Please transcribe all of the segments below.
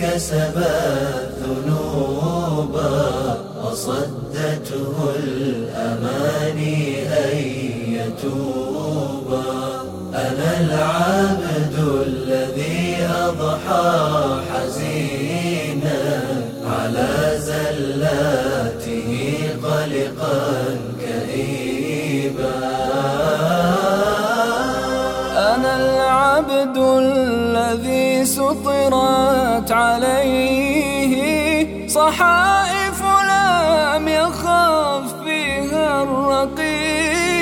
كسب الذنوب وصدته الأماني أن يتوب. أنا العبد الذي أضحى حزينا على زلاته قلقا كئيبا. سطرت عليه. صحائف لم يخف فيها الرقيبة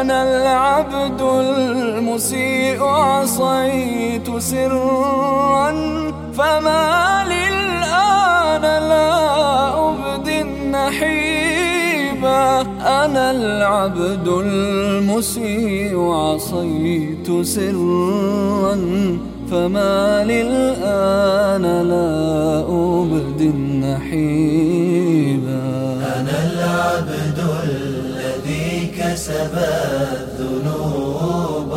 أنا العبد المسيء عصيت سرا. فما للآن لا أبدي النحيبة أنا العبد المسيء عصيت سرا. فما للآن لا أبدي النحيبا أنا العبد الذي كسب الذنوب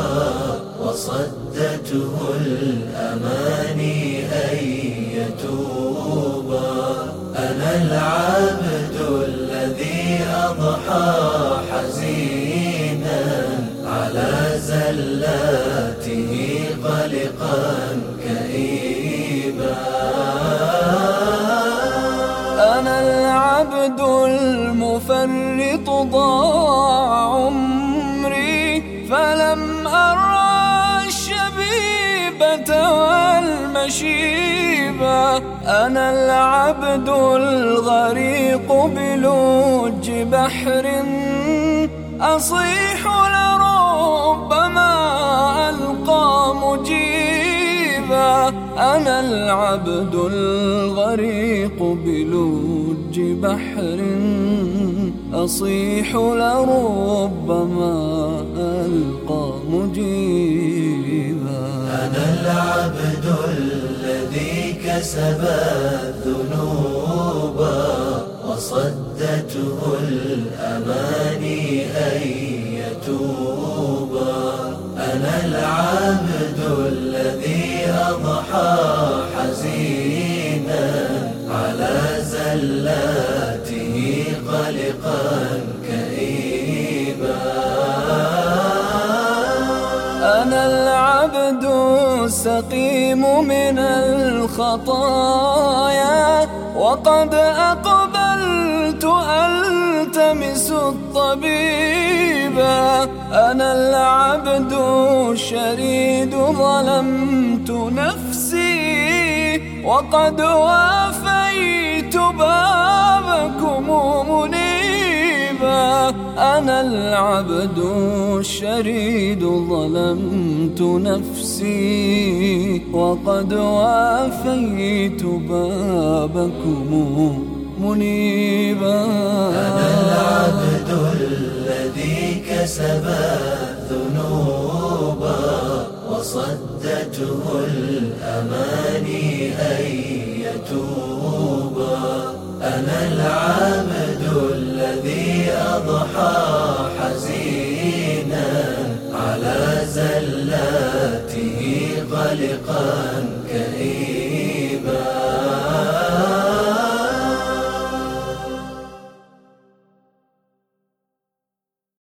وصدته الأماني أن يتوب. أنا العبد الذي أضحى حزينا على زلاته. كئيبا أنا العبد المفرط ضاع عمري فلم أرى الشبيبة والمشيبة. أنا العبد الغريق بلوج بحر أصيح لربما ألقى مجيبا. أنا العبد الغريق بلوج بحر أصيح لربما ألقى مجيبا. أنا العبد الذي كسب الذنوب وصدته الأماني أن يتوب. أنا العبد زلاته قلقا كئيبا. أنا العبد السقيم من الخطايا وقد أقبلت ألتمس الطبيبا أنا العبد الشريد ظلمت نفسي وقد وافيت بابكم منيبا. أنا العبد الشريد ظلمت نفسي. وقد وافيت بابكم منيبا. أنا العبد الذي كسب الذنوب وصدته الأماني أن يتوب. أنا العبد الذي أضحى